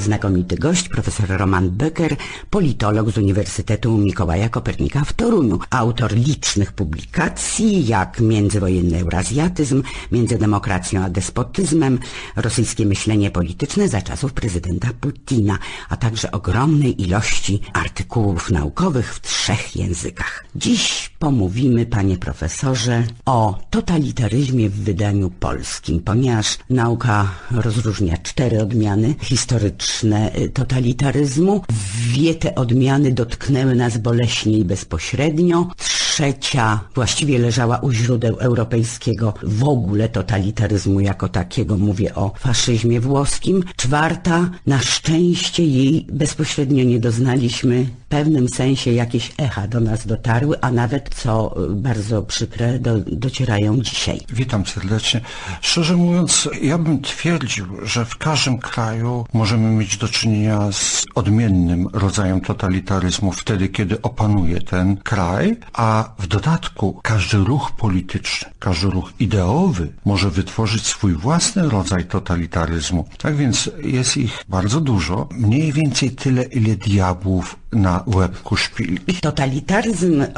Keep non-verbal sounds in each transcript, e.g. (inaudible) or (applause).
Znakomity gość, profesor Roman Becker, politolog z Uniwersytetu Mikołaja Kopernika w Toruniu, autor licznych publikacji jak Międzywojenny Eurazjatyzm, Między demokracją a despotyzmem, Rosyjskie myślenie polityczne za czasów prezydenta Putina, a także ogromnej ilości artykułów naukowych w trzech językach. Dziś pomówimy, panie profesorze, o totalitaryzmie w wydaniu polskim, ponieważ nauka rozróżnia cztery odmiany historyczne y, totalitaryzmu. Dwie te odmiany dotknęły nas boleśnie i bezpośrednio. Trzecia właściwie leżała u źródeł europejskiego w ogóle totalitaryzmu jako takiego, mówię o faszyzmie włoskim. Czwarta, na szczęście jej bezpośrednio nie doznaliśmy. Pewnym sensie jakieś echa do nas dotarły, a nawet, co y, bardzo przykre, do, docierają dzisiaj. Witam serdecznie. Szczerze mówiąc, ja bym twierdził, że w każdym kraju możemy mieć do czynienia z odmiennym rodzajem totalitaryzmu wtedy, kiedy opanuje ten kraj, a w dodatku każdy ruch polityczny, każdy ruch ideowy może wytworzyć swój własny rodzaj totalitaryzmu. Tak więc jest ich bardzo dużo, mniej więcej tyle, ile diabłów na łebku szpilki. Totalitaryzm e,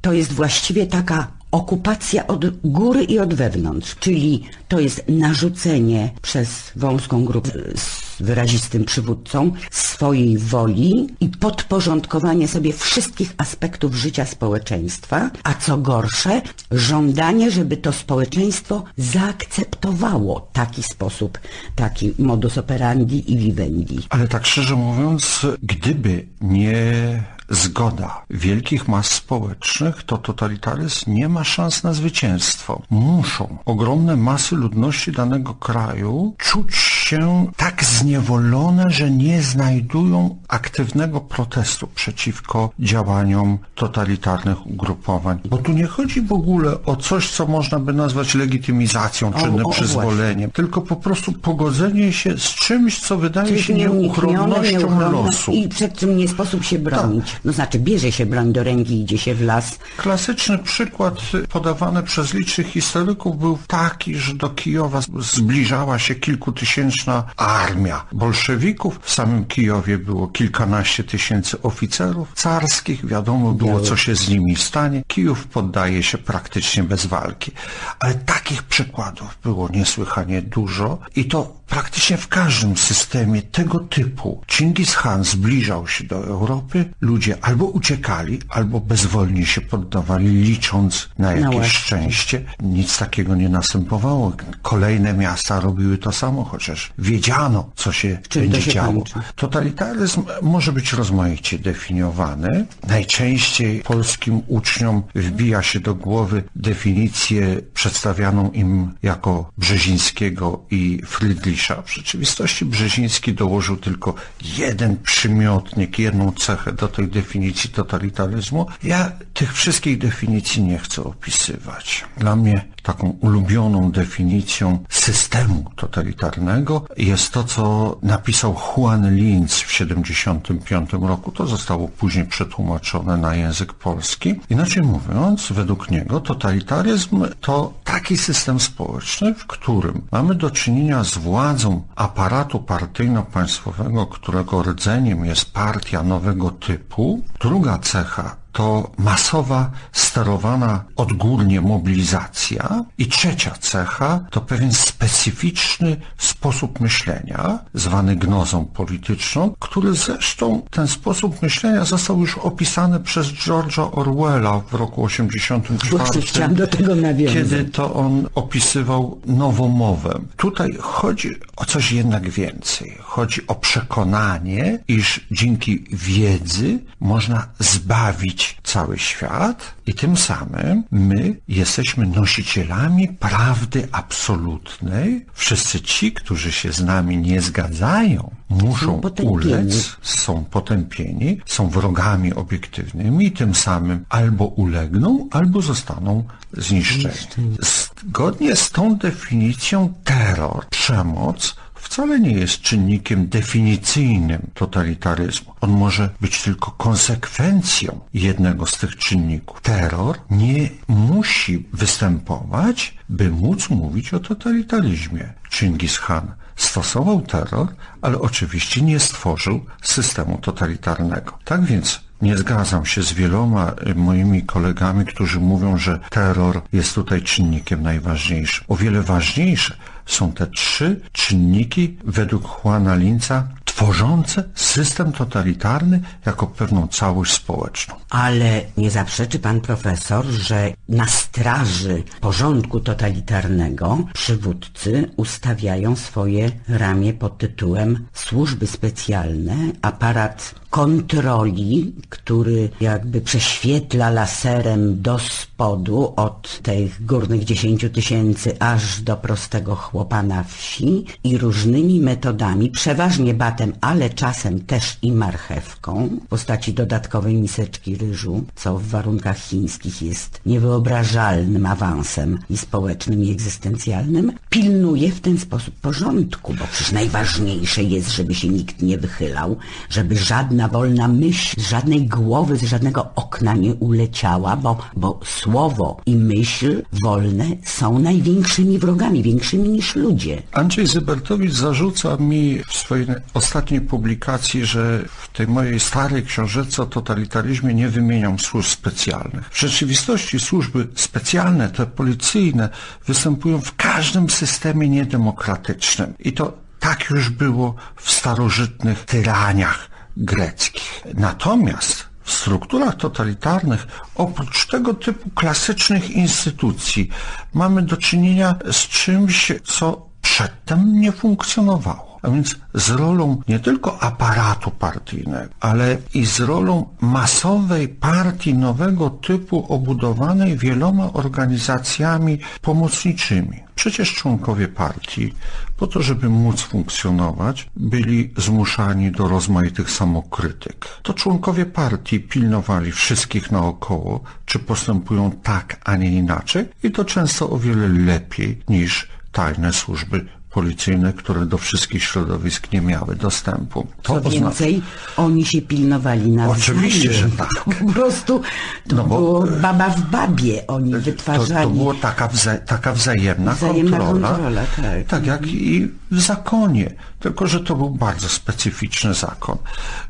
to jest właściwie taka okupacja od góry i od wewnątrz, czyli to jest narzucenie przez wąską grupę z wyrazistym przywódcą swojej woli i podporządkowanie sobie wszystkich aspektów życia społeczeństwa, a co gorsze, żądanie, żeby to społeczeństwo zaakceptowało taki sposób, taki modus operandi i vivendi. Ale tak szczerze mówiąc, gdyby nie zgoda wielkich mas społecznych, to totalitaryzm nie ma szans na zwycięstwo. Muszą ogromne masy ludności danego kraju czuć się tak zniewolone, że nie znajdują aktywnego protestu przeciwko działaniom totalitarnych ugrupowań. Bo tu nie chodzi w ogóle o coś, co można by nazwać legitymizacją, czynnym o, przyzwoleniem, tylko po prostu pogodzenie się z czymś, co wydaje się nieuchronnością nieuchronne losu. i przed czym nie sposób się bronić. No znaczy bierze się broń do ręki, idzie się w las. Klasyczny przykład podawany przez licznych historyków był taki, że do Kijowa zbliżała się kilkutysięczna armia bolszewików. W samym Kijowie było kilkanaście tysięcy oficerów carskich. Wiadomo było, co się z nimi stanie. Kijów poddaje się praktycznie bez walki. Ale takich przykładów było niesłychanie dużo i to praktycznie w każdym systemie tego typu. Chingis Khan zbliżał się do Europy, ludzie albo uciekali, albo bezwolnie się poddawali, licząc na jakieś szczęście. Nic takiego nie następowało. Kolejne miasta robiły to samo, chociaż wiedziano, co się Czym będzie się działo. kończy. Totalitaryzm może być rozmaicie definiowany. Najczęściej polskim uczniom wbija się do głowy definicję przedstawianą im jako Brzezińskiego i Frydlisza. W rzeczywistości Brzeziński dołożył tylko jeden przymiotnik, jedną cechę do tej definicji totalitaryzmu. Ja tych wszystkich definicji nie chcę opisywać. Dla mnie taką ulubioną definicją systemu totalitarnego jest to, co napisał Juan Linz w 1975 roku. To zostało później przetłumaczone na język polski. Inaczej mówiąc, według niego totalitaryzm to taki system społeczny, w którym mamy do czynienia z władzą aparatu partyjno-państwowego, którego rdzeniem jest partia nowego typu. Druga cecha to masowa, sterowana odgórnie mobilizacja. I trzecia cecha to pewien specyficzny sposób myślenia, zwany gnozą polityczną, który zresztą ten sposób myślenia został już opisany przez George'a Orwella w roku 84. Właśnie chciałam do tego nawiązać. Kiedy to on opisywał nowomowę. Tutaj chodzi o coś jednak więcej. Chodzi o przekonanie, iż dzięki wiedzy można zbawić cały świat i tym samym my jesteśmy nosicielami prawdy absolutnej. Wszyscy ci, którzy się z nami nie zgadzają, muszą ulec, są potępieni, są wrogami obiektywnymi i tym samym albo ulegną, albo zostaną zniszczeni. Zgodnie z tą definicją terror, przemoc wcale nie jest czynnikiem definicyjnym totalitaryzmu. On może być tylko konsekwencją jednego z tych czynników. Terror nie musi występować, by móc mówić o totalitaryzmie. Chingis Khan stosował terror, ale oczywiście nie stworzył systemu totalitarnego. Tak więc nie zgadzam się z wieloma y, moimi kolegami, którzy mówią, że terror jest tutaj czynnikiem najważniejszym. O wiele ważniejsze są te trzy czynniki według Juana Linca tworzące system totalitarny jako pewną całość społeczną. Ale nie zaprzeczy pan profesor, że na straży porządku totalitarnego przywódcy ustawiają swoje ramię pod tytułem służby specjalne, aparat kontroli, który jakby prześwietla laserem do spodu od tych górnych 10 tysięcy aż do prostego chłopa na wsi i różnymi metodami, przeważnie batem, ale czasem też i marchewką w postaci dodatkowej miseczki ryżu, co w warunkach chińskich jest niewyobrażalnym awansem i społecznym i egzystencjalnym, pilnuje w ten sposób porządku, bo przecież najważniejsze jest, żeby się nikt nie wychylał, żeby żadna wolna myśl z żadnej głowy, z żadnego okna nie uleciała, bo, bo słowo i myśl wolne są największymi wrogami, większymi niż ludzie. Andrzej Zybertowicz zarzuca mi w swojej ostatniej publikacji, że w tej mojej starej książce o totalitaryzmie nie wymieniam służb specjalnych. W rzeczywistości służby specjalne, te policyjne, występują w każdym systemie niedemokratycznym. I to tak już było w starożytnych tyraniach greckich. Natomiast w strukturach totalitarnych, oprócz tego typu klasycznych instytucji, mamy do czynienia z czymś, co przedtem nie funkcjonowało. A więc z rolą nie tylko aparatu partyjnego, ale i z rolą masowej partii nowego typu obudowanej wieloma organizacjami pomocniczymi. Przecież członkowie partii, po to, żeby móc funkcjonować, byli zmuszani do rozmaitych samokrytyk. To członkowie partii pilnowali wszystkich naokoło, czy postępują tak, a nie inaczej, i to często o wiele lepiej niż tajne służby policyjne, które do wszystkich środowisk nie miały dostępu. Co ozna- więcej, oni się pilnowali nawzajem. Oczywiście, że tak. Po prostu to No bo- było baba w babie. Oni To, wytwarzali. to była taka, wza, taka wzajemna, Wzajemna kontrola, kontrola, tak. tak jak i w zakonie, tylko że to był bardzo specyficzny zakon.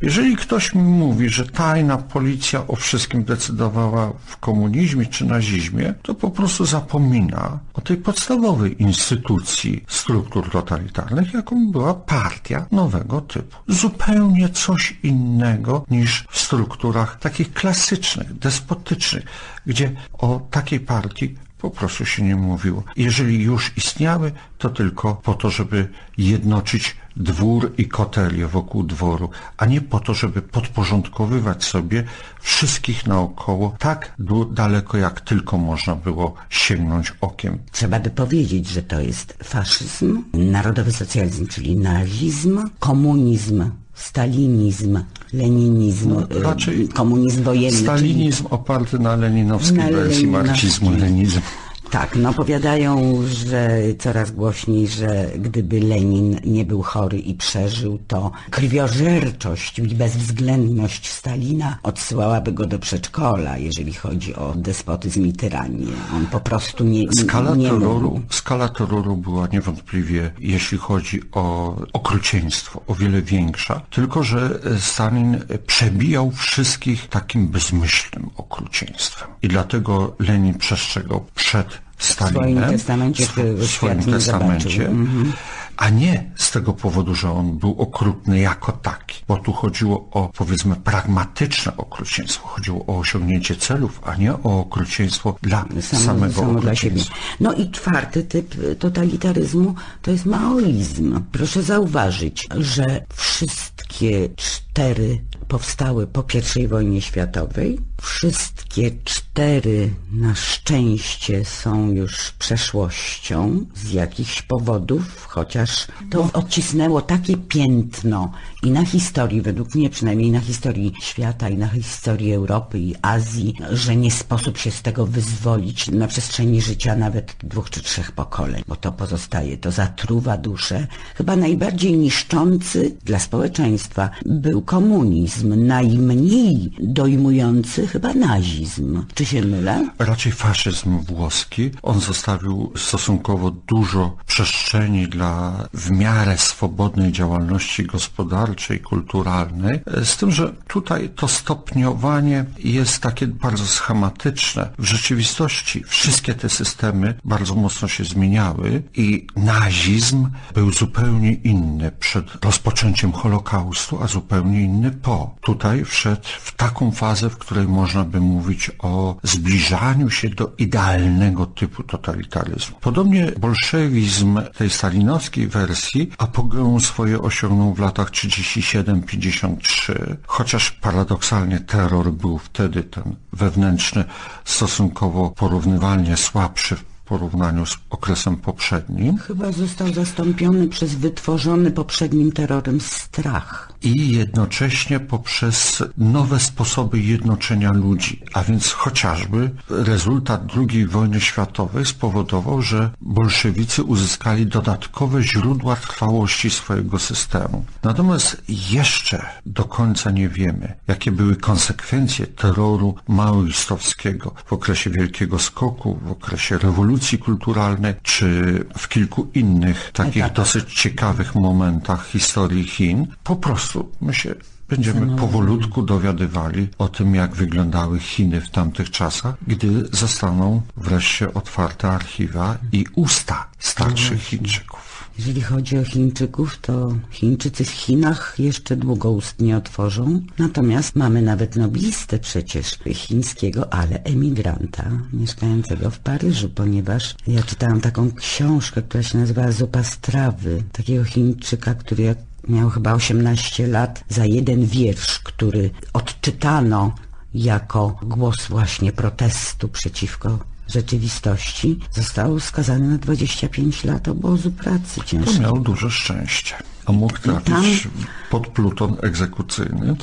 Jeżeli ktoś mi mówi, że tajna policja o wszystkim decydowała w komunizmie czy nazizmie, to po prostu zapomina o tej podstawowej instytucji struktur totalitarnych, jaką była partia nowego typu. Zupełnie coś innego niż w strukturach takich klasycznych, despotycznych, gdzie o takiej partii po prostu się nie mówiło. Jeżeli już istniały, to tylko po to, żeby jednoczyć dwór i kotelię wokół dworu, a nie po to, żeby podporządkowywać sobie wszystkich naokoło tak daleko, jak tylko można było sięgnąć okiem. Trzeba by powiedzieć, że to jest faszyzm, narodowy socjalizm, czyli nazizm, komunizm, stalinizm, leninizm, No, raczej y, komunizm wojenny. Stalinizm oparty na leninowskiej Na wersji leninowskiej. Tak, no powiadają, że coraz głośniej, że gdyby Lenin nie był chory i przeżył, to krwiożerczość i bezwzględność Stalina odsyłałaby go do przedszkola, jeżeli chodzi o despotyzm i tyranię. On po prostu nie, Skala nie terroru, mógł. skala terroru była niewątpliwie, jeśli chodzi o okrucieństwo, o wiele większa, tylko że Stalin przebijał wszystkich takim bezmyślnym okrucieństwem. I dlatego Lenin przestrzegał przed Stalinem swoim testamencie, w w swoim świat nie testamencie. Mhm. a nie z tego powodu, że on był okrutny jako taki, bo tu chodziło o powiedzmy pragmatyczne okrucieństwo, chodziło o osiągnięcie celów, a nie o okrucieństwo dla Samo, samego samo dla siebie. No i czwarty typ totalitaryzmu to jest maoizm. Proszę zauważyć, że wszystkie cztery cztery powstały po I wojnie światowej. Wszystkie cztery na szczęście są już przeszłością z jakichś powodów, chociaż to odcisnęło takie piętno i na historii, według mnie przynajmniej na historii świata i na historii Europy i Azji, że nie sposób się z tego wyzwolić na przestrzeni życia nawet dwóch czy trzech pokoleń, bo to pozostaje, to zatruwa duszę. Chyba najbardziej niszczący dla społeczeństwa był komunizm, najmniej dojmujący chyba nazizm. Czy się mylę? Raczej faszyzm włoski. On zostawił stosunkowo dużo przestrzeni dla w miarę swobodnej działalności gospodarczej, kulturalnej, z tym, że tutaj to stopniowanie jest takie bardzo schematyczne. W rzeczywistości wszystkie te systemy bardzo mocno się zmieniały i nazizm był zupełnie inny przed rozpoczęciem Holokaustu, a zupełnie inny po. Tutaj wszedł w taką fazę, w której można by mówić o zbliżaniu się do idealnego typu totalitaryzmu. Podobnie bolszewizm tej stalinowskiej wersji apogeum swoje osiągnął w latach 37-53, chociaż paradoksalnie terror był wtedy ten wewnętrzny stosunkowo porównywalnie słabszy w porównaniu z okresem poprzednim. Chyba został zastąpiony przez wytworzony poprzednim terrorem strach. I jednocześnie poprzez nowe sposoby jednoczenia ludzi. A więc chociażby rezultat II wojny światowej spowodował, że bolszewicy uzyskali dodatkowe źródła trwałości swojego systemu. Natomiast jeszcze do końca nie wiemy, jakie były konsekwencje terroru maoistowskiego w okresie Wielkiego Skoku, w okresie rewolucji kulturalnej, czy w kilku innych takich Etapach. dosyć ciekawych momentach historii Chin. Po prostu my się będziemy powolutku dowiadywali o tym, jak wyglądały Chiny w tamtych czasach, gdy zostaną wreszcie otwarte archiwa i usta starszych Chińczyków. Jeżeli chodzi o Chińczyków, to Chińczycy w Chinach jeszcze długo ust nie otworzą. Natomiast mamy nawet noblistę przecież chińskiego, ale emigranta mieszkającego w Paryżu, ponieważ ja czytałam taką książkę, która się nazywała Zupa strawy, takiego Chińczyka, który jak miał chyba 18 lat, za jeden wiersz, który odczytano jako głos właśnie protestu przeciwko rzeczywistości, został skazany na 25 lat obozu pracy To ciężkiej. miał duże szczęście. A mógł trafić pod pluton egzekucyjny.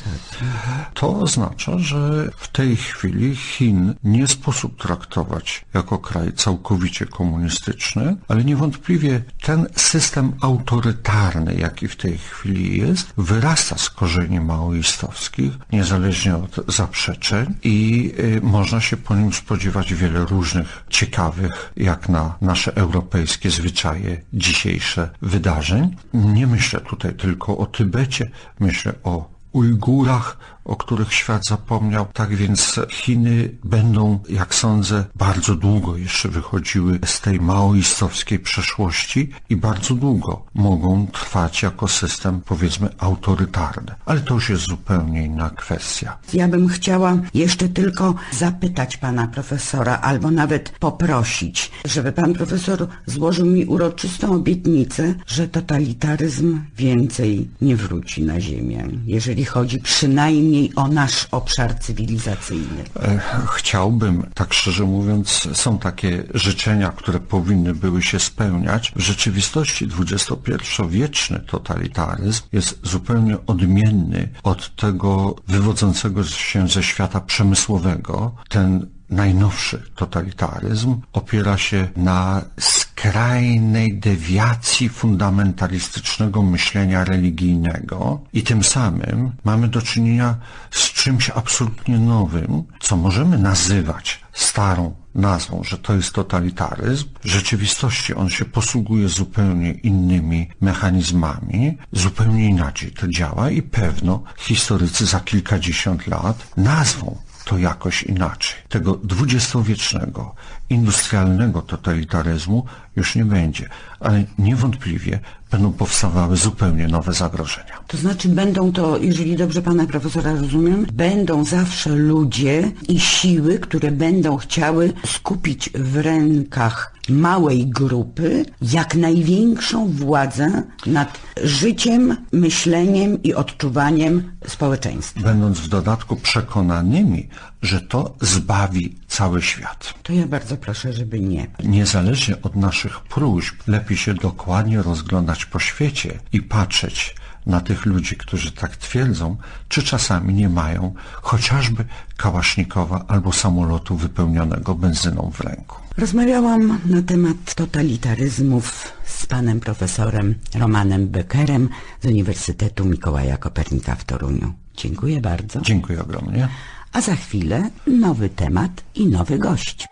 To oznacza, że w tej chwili Chin nie sposób traktować jako kraj całkowicie komunistyczny, ale niewątpliwie ten system autorytarny, jaki w tej chwili jest, wyrasta z korzeni maoistowskich, niezależnie od zaprzeczeń i y, można się po nim spodziewać wiele różnych ciekawych, jak na nasze europejskie zwyczaje, dzisiejsze wydarzeń. Nie myślę tutaj tylko o Tybecie, myślę o Ujgurach, o których świat zapomniał. Tak więc Chiny będą, jak sądzę, bardzo długo jeszcze wychodziły z tej maoistowskiej przeszłości i bardzo długo mogą trwać jako system, powiedzmy, autorytarny. Ale to już jest zupełnie inna kwestia. Ja bym chciała jeszcze tylko zapytać pana profesora, albo nawet poprosić, żeby pan profesor złożył mi uroczystą obietnicę, że totalitaryzm więcej nie wróci na ziemię, jeżeli chodzi przynajmniej o nasz obszar cywilizacyjny. E, Chciałbym, tak szczerze mówiąc, są takie życzenia, które powinny były się spełniać. W rzeczywistości XXI-wieczny totalitaryzm jest zupełnie odmienny od tego wywodzącego się ze świata przemysłowego. Ten najnowszy totalitaryzm opiera się na skrajnej dewiacji fundamentalistycznego myślenia religijnego i tym samym mamy do czynienia z czymś absolutnie nowym, co możemy nazywać starą nazwą, że to jest totalitaryzm. W rzeczywistości on się posługuje zupełnie innymi mechanizmami, zupełnie inaczej to działa i pewno historycy za kilkadziesiąt lat nazwą to jakoś inaczej. Tego dwudziestowiecznego, industrialnego totalitaryzmu już nie będzie, ale niewątpliwie będą powstawały zupełnie nowe zagrożenia. To znaczy będą to, jeżeli dobrze pana profesora rozumiem, będą zawsze ludzie i siły, które będą chciały skupić w rękach małej grupy jak największą władzę nad życiem, myśleniem i odczuwaniem społeczeństwa. Będąc w dodatku przekonanymi, że to zbawi cały świat. To ja bardzo proszę, żeby nie. Niezależnie od naszych próśb, lepiej się dokładnie rozglądać po świecie i patrzeć na tych ludzi, którzy tak twierdzą, czy czasami nie mają chociażby kałasznikowa albo samolotu wypełnionego benzyną w ręku. Rozmawiałam na temat totalitaryzmów z panem profesorem Romanem Beckerem z Uniwersytetu Mikołaja Kopernika w Toruniu. Dziękuję bardzo. Dziękuję ogromnie. A za chwilę nowy temat i nowy gość.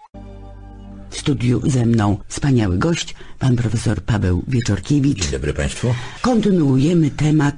W studiu ze mną wspaniały gość, pan profesor Paweł Wieczorkiewicz. Dzień dobry Państwu. Kontynuujemy temat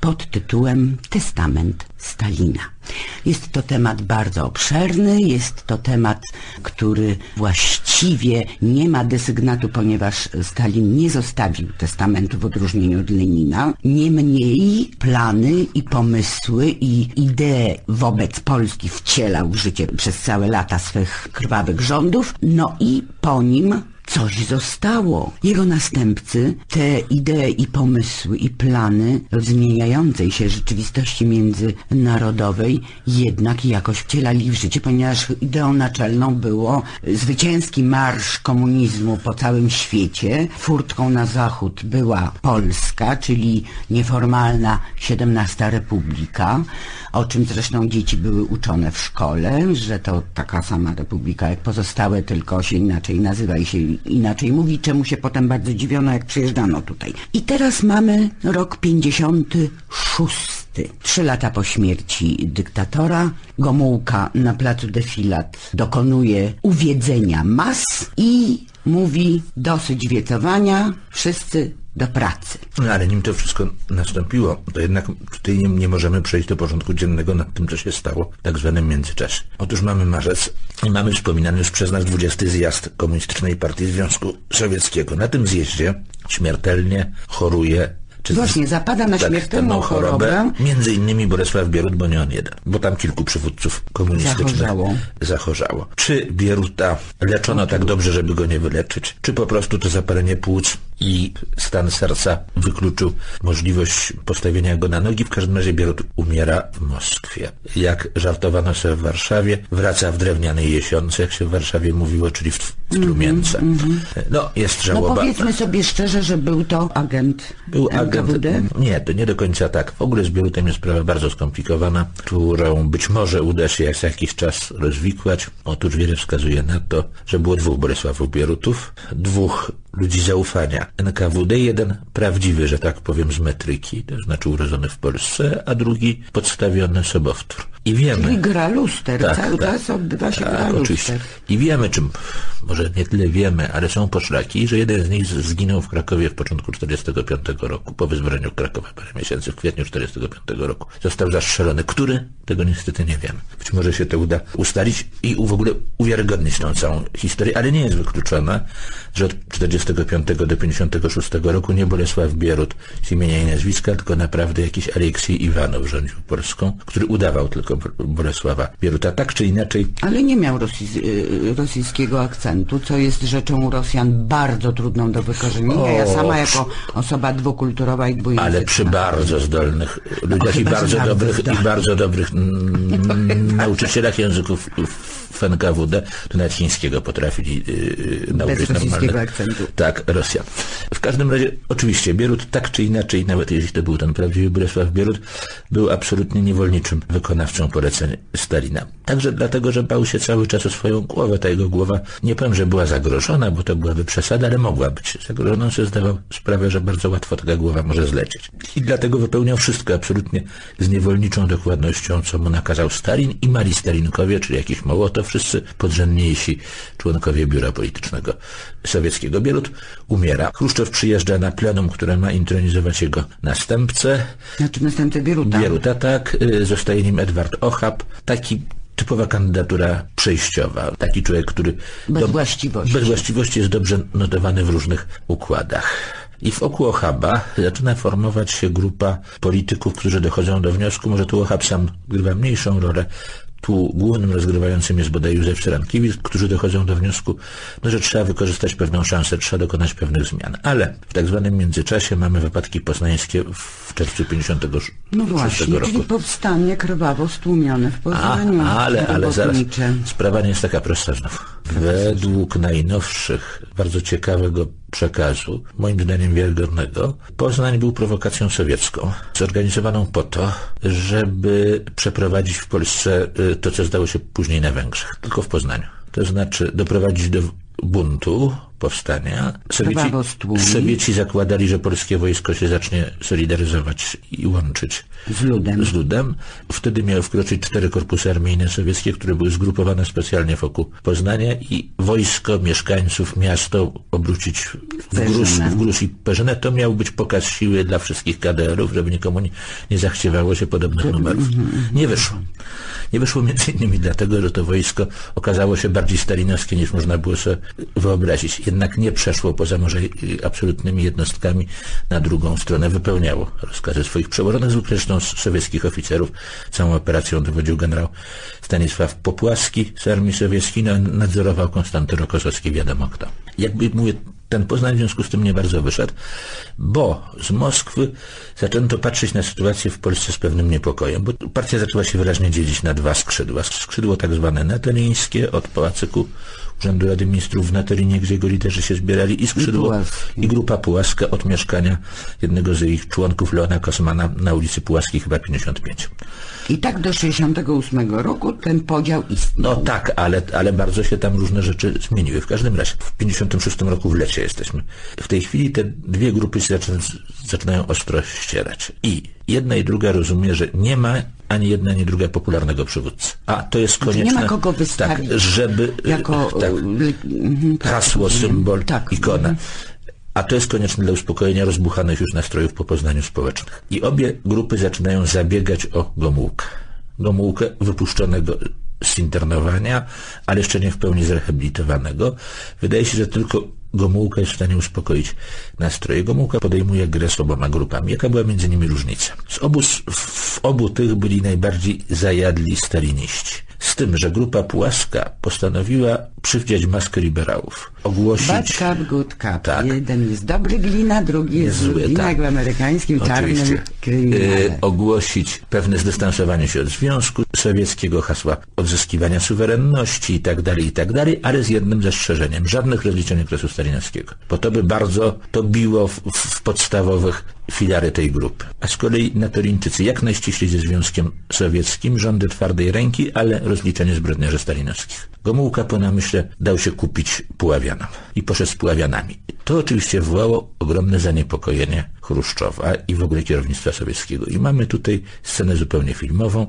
pod tytułem Testament Stalina. Jest to temat bardzo obszerny, jest to temat, który właściwie nie ma desygnatu, ponieważ Stalin nie zostawił testamentu w odróżnieniu od Lenina. Niemniej plany i pomysły i idee wobec Polski wcielał w życie przez całe lata swych krwawych rządów, no i po nim coś zostało. Jego następcy te idee i pomysły i plany w zmieniającej się rzeczywistości międzynarodowej jednak jakoś wcielali w życie, ponieważ ideą naczelną było zwycięski marsz komunizmu po całym świecie. Furtką na zachód była Polska, czyli nieformalna XVII Republika, o czym zresztą dzieci były uczone w szkole, że to taka sama republika jak pozostałe, tylko się inaczej nazywa i się inaczej mówi, czemu się potem bardzo dziwiono, jak przyjeżdżano tutaj. I teraz mamy rok 56. Trzy lata po śmierci dyktatora Gomułka na placu Defilat dokonuje uwiedzenia mas i mówi dosyć wietowania, wszyscy do pracy. No ale nim to wszystko nastąpiło, to jednak tutaj nie, nie możemy przejść do porządku dziennego nad tym, co się stało w tak zwanym międzyczasie. Otóż mamy marzec i mamy wspominany już przez nas 20. zjazd Komunistycznej Partii Związku Sowieckiego. Na tym zjeździe śmiertelnie choruje czy Właśnie, zapada na śmiertelną chorobę. Między innymi Bolesław Bierut, bo nie on jeden, bo tam kilku przywódców komunistycznych Zachorzało. zachorzało. Czy Bieruta leczono tak dobrze, żeby go nie wyleczyć? Czy po prostu to zapalenie płuc i stan serca wykluczył możliwość postawienia go na nogi? W każdym razie Bierut umiera w Moskwie. Jak żartowano sobie w Warszawie, wraca w drewnianej jesionce, jak się w Warszawie mówiło, czyli w, w trumience. No, jest No żałoba. powiedzmy sobie szczerze, że był to agent Był agent. NKWD. Nie, to nie do końca tak. W ogóle z Bierutem jest sprawa bardzo skomplikowana, którą być może uda się za jakiś czas rozwikłać. Otóż wiele wskazuje na to, że było dwóch Bolesławów Bierutów, dwóch ludzi zaufania NKWD, jeden prawdziwy, że tak powiem, z metryki, to znaczy urodzony w Polsce, a drugi podstawiony sobowtór. I wiemy... Czyli gra luster, Tak, cały tak. czas odbywa się gra Tak, luster. oczywiście. I wiemy czym, może nie tyle wiemy, ale są poszlaki, że jeden z nich zginął w Krakowie w początku 45 roku, po wyzwoleniu Krakowa parę miesięcy, w kwietniu 45 roku. Został zastrzelony. Który? Tego niestety nie wiemy. Być może się to uda ustalić i w ogóle uwiarygodnić tą całą historię, ale nie jest wykluczone, że od 45 do 56 roku nie Bolesław Bierut z imienia i nazwiska, tylko naprawdę jakiś Aleksiej Iwanow rządził Polską, który udawał tylko Bo- Bolesława Bieruta. Tak czy inaczej, Ale nie miał y, rosyjskiego akcentu, co jest rzeczą u Rosjan bardzo trudną do wykorzenienia. Ja sama jako osoba dwukulturowa i dwujęzyczna. Ale przy bardzo zdolnych ludziach i bardzo bardzo dobrych, i bardzo dobrych mm, (laughs) nauczycielach języków w NKWD, to nawet chińskiego potrafili yy, nauczyć normalnych. akcentu. Tak, Rosjan. W każdym razie, oczywiście, Bierut tak czy inaczej, nawet jeśli to był ten prawdziwy Bolesław Bierut, był absolutnie niewolniczym wykonawcą poleceń Stalina. Także dlatego, że bał się cały czas o swoją głowę. Ta jego głowa, nie powiem, że była zagrożona, bo to byłaby przesada, ale mogła być zagrożona. On sobie zdawał sprawę, że bardzo łatwo taka głowa może zlecieć. I dlatego wypełniał wszystko absolutnie z niewolniczą dokładnością, co mu nakazał Stalin i mali Stalinkowie, czyli jakiś Mołotow, wszyscy podrzędniejsi członkowie biura politycznego sowieckiego. Bierut umiera. Chruszczow przyjeżdża na plenum, które ma intronizować jego następcę. Znaczy następcy Bieruta. Bieruta, tak. y, Zostaje nim Edward Ochab, taki typowa kandydatura przejściowa. Taki człowiek, który Bez właściwości. bez właściwości jest dobrze notowany w różnych układach. I wokół Ochaba zaczyna formować się grupa polityków, którzy dochodzą do wniosku, może tu Ochab sam grywa mniejszą rolę, tu głównym rozgrywającym jest bodaj Józef Cyrankiewicz, którzy dochodzą do wniosku, no, że trzeba wykorzystać pewną szansę, trzeba dokonać pewnych zmian. Ale w tak zwanym międzyczasie mamy wypadki poznańskie w czerwcu 56 No właśnie, roku. czyli powstanie krwawo stłumione w A, Poznaniu. ale, ale zaraz. Sprawa nie jest taka prosta znów. Według najnowszych, bardzo ciekawego przekazu, moim zdaniem wiarygodnego, Poznań był prowokacją sowiecką, zorganizowaną po to, żeby przeprowadzić w Polsce y, to, co zdało się później na Węgrzech, tylko w Poznaniu. To znaczy doprowadzić do buntu, powstania. Stłumić. Sowieci zakładali, że polskie wojsko się zacznie solidaryzować i łączyć Z ludem. z ludem. Wtedy miały wkroczyć cztery korpusy armijne sowieckie, które były zgrupowane specjalnie wokół Poznania i wojsko, mieszkańców, miasto obrócić w gruz, w gruz i perzynę. To miał być pokaz siły dla wszystkich KDR-ów, żeby nikomu nie, nie zachciewało się podobnych numerów. Nie wyszło. Nie wyszło między innymi dlatego, że to wojsko okazało się bardziej stalinowskie niż można było sobie wyobrazić. Jednak nie przeszło poza może absolutnymi jednostkami na drugą stronę. Wypełniało rozkazy swoich przełożonych, zwykle zresztą sowieckich oficerów. Całą operacją dowodził generał Stanisław Popłaski z armii sowieckiej, no, nadzorował Konstanty Rokossowski, wiadomo kto. Jakby mówię, ten Poznań w związku z tym nie bardzo wyszedł, bo z Moskwy zaczęto patrzeć na sytuację w Polsce z pewnym niepokojem, bo partia zaczęła się wyraźnie dzielić na dwa skrzydła. Skrzydło tak zwane natalińskie od Pałacyku Urzędu Rady Ministrów w Natalinie, gdzie jego liderzy się zbierali i skrzydło Puławski. i grupa Pułaska od mieszkania jednego z ich członków Leona Kosmana na ulicy Pułaskiej chyba 55. I tak do 68 roku ten podział istniał. No tak, ale, ale bardzo się tam różne rzeczy zmieniły. W każdym razie, w 56 roku w lecie jesteśmy. W tej chwili te dwie grupy się zaczynają, zaczynają ostro ścierać. I jedna i druga rozumie, że nie ma ani jedna, ani druga popularnego przywódcy. A to jest Znaczy, nie konieczne. ma kogo wystawić tak, żeby jako, tak, e, mhm, tak. hasło, symbol, Tak. ikona. A to jest konieczne dla uspokojenia rozbuchanych już nastrojów po Poznaniu społecznych. I obie grupy zaczynają zabiegać o Gomułkę. Gomułkę wypuszczonego z internowania, ale jeszcze nie w pełni zrehabilitowanego. Wydaje się, że tylko Gomułka jest w stanie uspokoić nastroje. Gomułka podejmuje grę z oboma grupami. Jaka była między nimi różnica? Z obu, w obu tych byli najbardziej zajadli staliniści. Z tym, że grupa Pułaska postanowiła przywdziać maskę liberałów. Ogłosić... Bad cup, good cup. Tak. Jeden jest dobry glina, drugi jest Zły, glina, tak. w amerykańskim czarnym kryminale. Y, ogłosić pewne zdystansowanie się od Związku Sowieckiego, hasła odzyskiwania suwerenności i tak dalej, i tak dalej, ale z jednym zastrzeżeniem. Żadnych rozliczeń okresu stalinowskiego. Bo to by bardzo to biło w, w podstawowych filary tej grupy. A z kolei Natolińczycy jak najściślej ze Związkiem Sowieckim, rządy twardej ręki, ale rozliczenie zbrodniarzy stalinowskich. Gomułka po namyśle dał się kupić Puławianom i poszedł z Puławianami. To oczywiście wywołało ogromne zaniepokojenie Chruszczowa i w ogóle kierownictwa sowieckiego. I mamy tutaj scenę zupełnie filmową.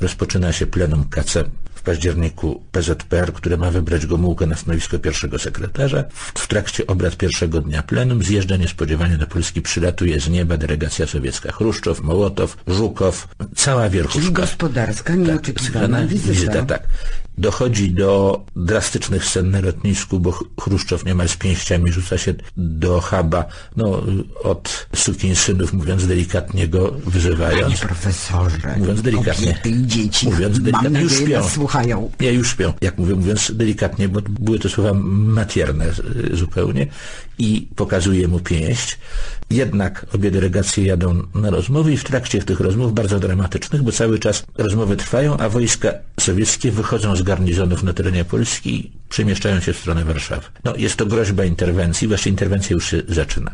Rozpoczyna się plenum KC październiku PZPR, które ma wybrać Gomułkę na stanowisko pierwszego sekretarza. W, w trakcie obrad pierwszego dnia plenum zjeżdża niespodziewanie do Polski, przylatuje z nieba delegacja sowiecka. Chruszczow, Mołotow, Żukow, cała Czyli wierchuszka. gospodarska, nieoczekiwana Tak, wizyta. wizyta, tak. Dochodzi do drastycznych scen na lotnisku, bo Ch- Chruszczow niemal z pięściami rzuca się do Haba, no, od sukinsynów, mówiąc delikatnie go Panie wyzywając. profesorze, Mówiąc delikatnie. kobiety i dzieci, Mówiąc mam delikatnie, już nadzieję, śpią. słuchają. Nie, już śpią. Jak mówię, mówiąc delikatnie, bo były to słowa matierne zupełnie i pokazuje mu pięść. Jednak obie delegacje jadą na rozmowy i w trakcie tych rozmów, bardzo dramatycznych, bo cały czas rozmowy trwają, a wojska sowieckie wychodzą z garnizonów na terenie Polski i przemieszczają się w stronę Warszawy. No, jest to groźba interwencji, właśnie interwencja już się zaczyna.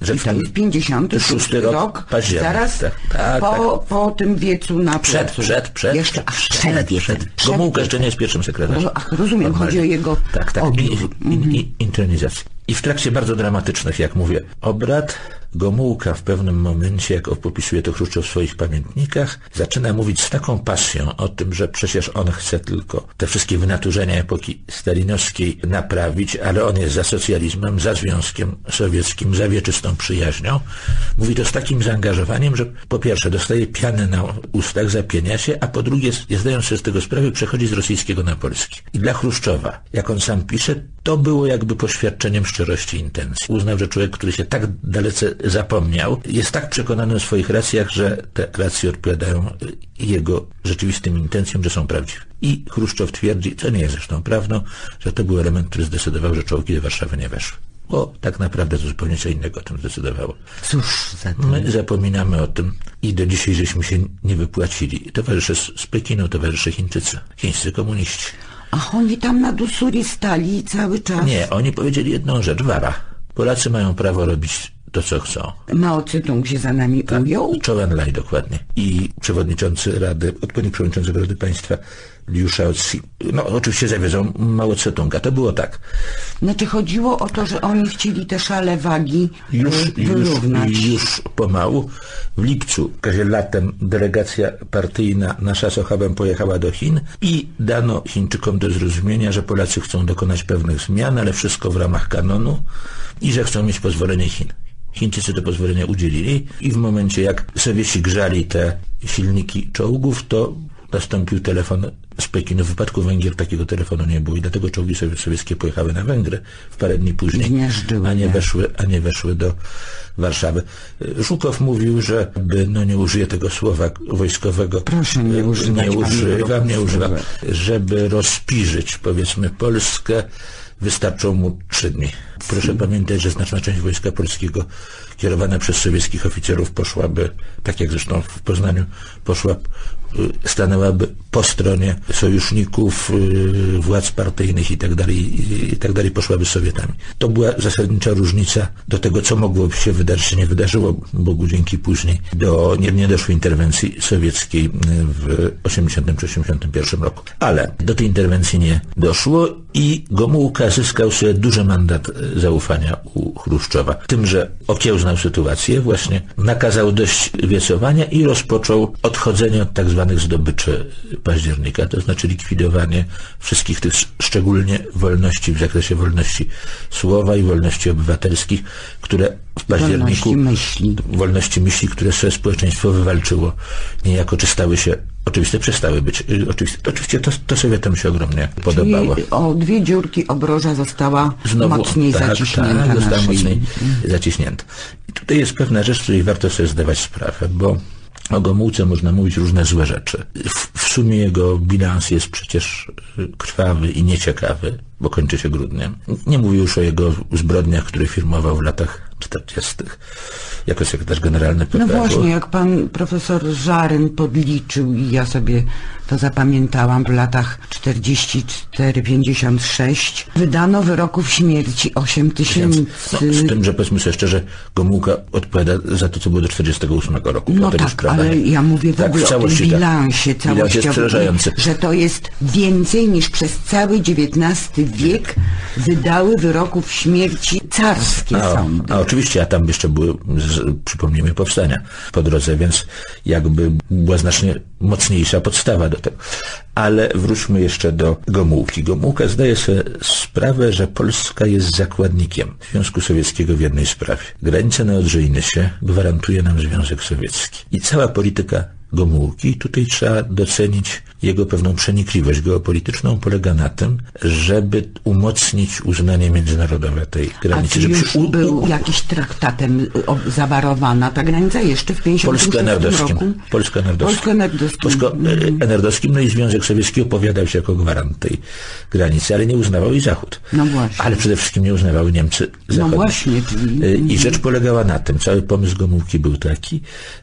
Że I jest 56 Szósty rok, rok, październik, zaraz tak, tak, po, po tym wiecu na Przed, placu. przed, przed. Jeszcze, a przed wiecem. przed Gomułka jeszcze nie jest pierwszym sekretarzem. Ach, rozumiem, Normalnie. chodzi o jego Tak, tak. I, i, i, intronizację. I w trakcie bardzo dramatycznych, jak mówię, obrad Gomułka w pewnym momencie, jak popisuje to Chruszczow w swoich pamiętnikach, zaczyna mówić z taką pasją o tym, że przecież on chce tylko te wszystkie wynaturzenia epoki stalinowskiej naprawić, ale on jest za socjalizmem, za Związkiem Sowieckim, za wieczystą przyjaźnią. Mówi to z takim zaangażowaniem, że po pierwsze dostaje pianę na ustach, zapienia się, a po drugie, nie zdając sobie z tego sprawy, przechodzi z rosyjskiego na polski. I dla Chruszczowa, jak on sam pisze, to było jakby poświadczeniem szczerości intencji. Uznał, że człowiek, który się tak dalece zapomniał, jest tak przekonany o swoich racjach, że te racje odpowiadają jego rzeczywistym intencjom, że są prawdziwe. I Chruszczow twierdzi, co nie jest zresztą prawdą, że to był element, który zdecydował, że czołgi do Warszawy nie weszły. Bo tak naprawdę to zupełnie co innego o tym zdecydowało. Cóż za to. My zapominamy o tym i do dzisiaj żeśmy się nie wypłacili. Towarzysze z, z Pekinu, towarzysze Chińczycy, chińscy komuniści. A oni tam na Dusuri stali cały czas. Nie, oni powiedzieli jedną rzecz, wara. Polacy mają prawo robić to, co chcą. Mao Tse-tung się za nami ujął. Zhou Enlai dokładnie. I przewodniczący Rady, odpowiednik przewodniczący Rady Państwa Liu Shaoxi. No oczywiście zawiedzą Mao Tse-tunga. To było tak. Znaczy chodziło o to, że oni chcieli te szale wagi Już, e, już, wyrównać. już pomału. W lipcu, w razie latem, delegacja partyjna nasza Sochabem pojechała do Chin i dano Chińczykom do zrozumienia, że Polacy chcą dokonać pewnych zmian, ale wszystko w ramach kanonu i że chcą mieć pozwolenie Chin. Chińczycy to pozwolenia udzielili i w momencie jak Sowieci grzali te silniki czołgów, to nastąpił telefon z Pekinu. W wypadku Węgier takiego telefonu nie było i dlatego czołgi sowie- sowieckie pojechały na Węgry w parę dni później, a nie weszły, a nie weszły do Warszawy. Żukow mówił, że by, no nie użyję tego słowa wojskowego. Proszę nie używać, Nie używam, nie używam. Żeby rozpiżyć, powiedzmy, Polskę, wystarczą mu trzy dni. Proszę pamiętać, że znaczna część wojska polskiego kierowana przez sowieckich oficerów poszłaby, tak jak zresztą w Poznaniu, poszła, y, stanęłaby po stronie sojuszników, y, władz partyjnych i tak dalej, i tak poszłaby Sowietami. To była zasadnicza różnica do tego, co mogłoby się wydarzyć, się nie wydarzyło, Bogu dzięki później, do, nie, nie doszło interwencji sowieckiej y, w 80 czy 81 roku. Ale do tej interwencji nie doszło i Gomułka zyskał sobie duży mandat y, zaufania u Chruszczowa. Tym, że okiełznał sytuację, właśnie nakazał dość wiecowania i rozpoczął odchodzenie od tak zwanych zdobyczy października, to znaczy likwidowanie wszystkich tych szczególnie wolności w zakresie wolności słowa i wolności obywatelskich, które w październiku Wolności myśli. wolności myśli, które sobie społeczeństwo wywalczyło niejako, czy stały się, oczywiście przestały być, y, oczywiście, oczywiście to, to Sowietom się ogromnie podobało. I o dwie dziurki obroża została mocniej tak, zaciśnięta tak, została mocniej zaciśnięta. I tutaj jest pewna rzecz, z której warto sobie zdawać sprawę, bo o Gomułce można mówić różne złe rzeczy. W, w sumie jego bilans jest przecież y, krwawy i nieciekawy, bo kończy się grudniem. Nie mówię już o jego zbrodniach, które firmował w latach 40. jako sekretarz generalny No PPR. właśnie, jak pan profesor Żaryn podliczył i ja sobie to zapamiętałam w latach 44-56, wydano wyroków śmierci 8 tysięcy. No, z tym, że powiedzmy sobie szczerze, Gomułka odpowiada za to, co było do 48 roku. No Potem tak, ale ja mówię w Tak, ogóle o tym całości, tak. bilansie Bilans jest całościowym, że to jest więcej niż przez cały XIX wiek wydały wyroków śmierci carskie A, sądy. a oczywiście, a tam jeszcze były, przypomnijmy, powstania po drodze, więc jakby była znacznie mocniejsza podstawa do tego. Ale wróćmy jeszcze do Gomułki. Gomułka zdaje sobie sprawę, że Polska jest zakładnikiem Związku Sowieckiego w jednej sprawie. Granica na Odrzyjnysie gwarantuje nam Związek Sowiecki. I cała polityka Gomułki, tutaj trzeba docenić jego pewną przenikliwość geopolityczną, polega na tym, żeby umocnić uznanie międzynarodowe tej A granicy. czy żeby już u- był jakiś traktatem y, zabarowana ta granica jeszcze w 56 Polsko-Nerdowskim. roku? Polsko-Nerdowskim. Polsko-Nerdowskim. Polsko-Nerdowskim, no i Związek Sowiecki opowiadał się jako gwarant tej granicy, ale nie uznawał i Zachód. No właśnie. Ale przede wszystkim nie uznawały Niemcy zachodnie. właśnie, czyli- Y, I rzecz polegała na tym, cały pomysł Gomułki był taki,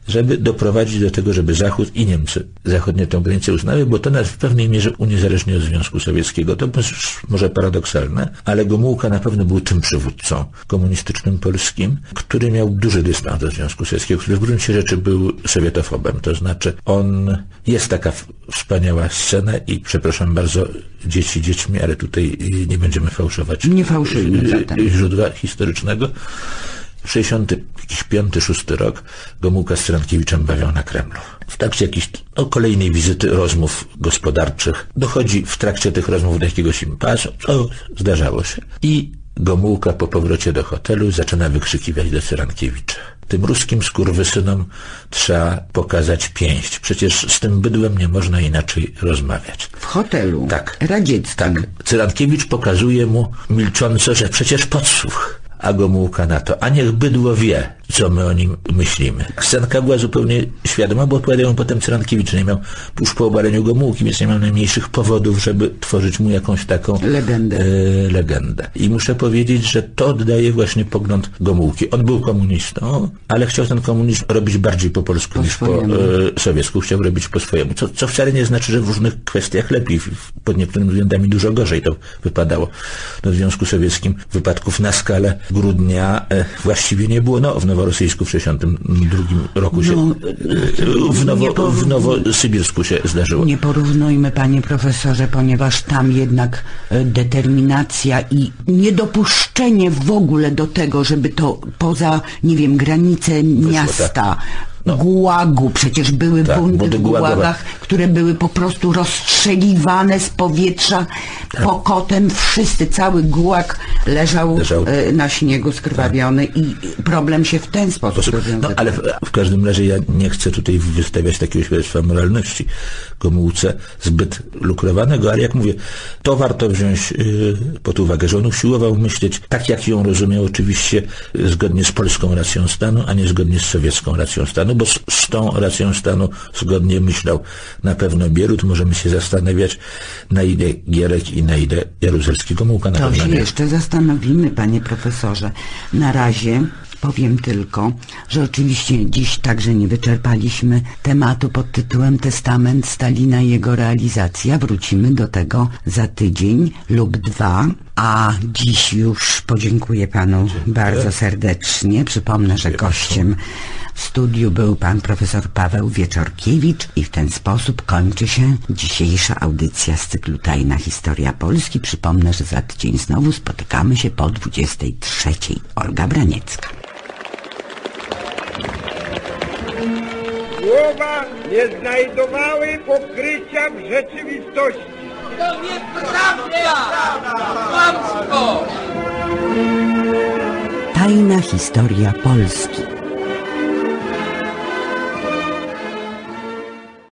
żeby doprowadzić do tego, żeby Zachód i Niemcy zachodnie tę granicę uznały, bo to nas w pewnej mierze uniezależni od Związku Sowieckiego. To może paradoksalne, ale Gomułka na pewno był tym przywódcą komunistycznym polskim, który miał duży dystans do Związku Sowieckiego, który w gruncie rzeczy był sowietofobem. To znaczy on, jest taka wspaniała scena i przepraszam bardzo dzieci dziećmi, ale tutaj nie będziemy fałszować Nie fałszujmy y, źródła historycznego, 65-6 rok Gomułka z Cyrankiewiczem bawią na Kremlu. W trakcie jakiejś no, kolejnej wizyty rozmów gospodarczych dochodzi w trakcie tych rozmów do jakiegoś impasu, co zdarzało się. I Gomułka po powrocie do hotelu zaczyna wykrzykiwać do Cyrankiewicza. Tym ruskim skurwysynom trzeba pokazać pięść. Przecież z tym bydłem nie można inaczej rozmawiać. W hotelu. Tak. Radzieckim. Tak. Cyrankiewicz pokazuje mu milcząco, że przecież podsłuch. A Gomułka na to, a niech bydło wie, co my o nim myślimy. Scenka była zupełnie świadoma, bo opowiadają potem Cyrankiewicz, nie miał już po obaleniu Gomułki, więc nie miał najmniejszych powodów, żeby tworzyć mu jakąś taką Legendę. E, legendę. I muszę powiedzieć, że to oddaje właśnie pogląd Gomułki. On był komunistą, ale chciał ten komunizm robić bardziej po polsku Po niż po swojemu. e, sowiecku. Chciał robić po swojemu. Co, co wcale nie znaczy, że w różnych kwestiach lepiej. Pod niektórymi względami dużo gorzej to wypadało. No, w Związku Sowieckim wypadków na skalę grudnia e, właściwie nie było. No, w Noworosyjsku w 1962 roku się... No, e, w, Nowo, poró- w Nowosybirsku się zdarzyło. Nie porównujmy, panie profesorze, ponieważ tam jednak e, determinacja i niedopuszczenie w ogóle do tego, żeby to poza, nie wiem, granice miasta, Gułagu, przecież były Tak, bunty w gułagowe. gułagach, które były po prostu rozstrzeliwane z powietrza pokotem. Wszyscy, cały gułag leżał, Leżał. e, na śniegu skrwawiony i problem się w ten sposób sposób. rozwiązywał. No ale w, w każdym razie ja nie chcę tutaj wystawiać takiego świadectwa moralności Gomułce zbyt lukrowanego, ale jak mówię, to warto wziąć yy, pod uwagę, że on usiłował myśleć tak, jak ją rozumiał oczywiście y, zgodnie z polską racją stanu, a nie zgodnie z sowiecką racją stanu, bo z, z tą racją stanu zgodnie myślał na pewno Bierut. Możemy się zastanawiać, na ile Gierek i na ile Jaruzelski Gomułka na To się jeszcze zastanowimy, panie profesorze. Na razie powiem tylko, że oczywiście dziś także nie wyczerpaliśmy tematu pod tytułem Testament Stalina i jego realizacja. Wrócimy do tego za tydzień lub dwa. A dziś już podziękuję panu bardzo serdecznie. Przypomnę, że gościem w studiu był pan profesor Paweł Wieczorkiewicz i w ten sposób kończy się dzisiejsza audycja z cyklu Tajna Historia Polski. Przypomnę, że za tydzień znowu spotykamy się po 23. Olga Braniecka. Słowa nie znajdowały pokrycia w rzeczywistości. To nieprawda! Kłamstwo! Tajna Historia Polski.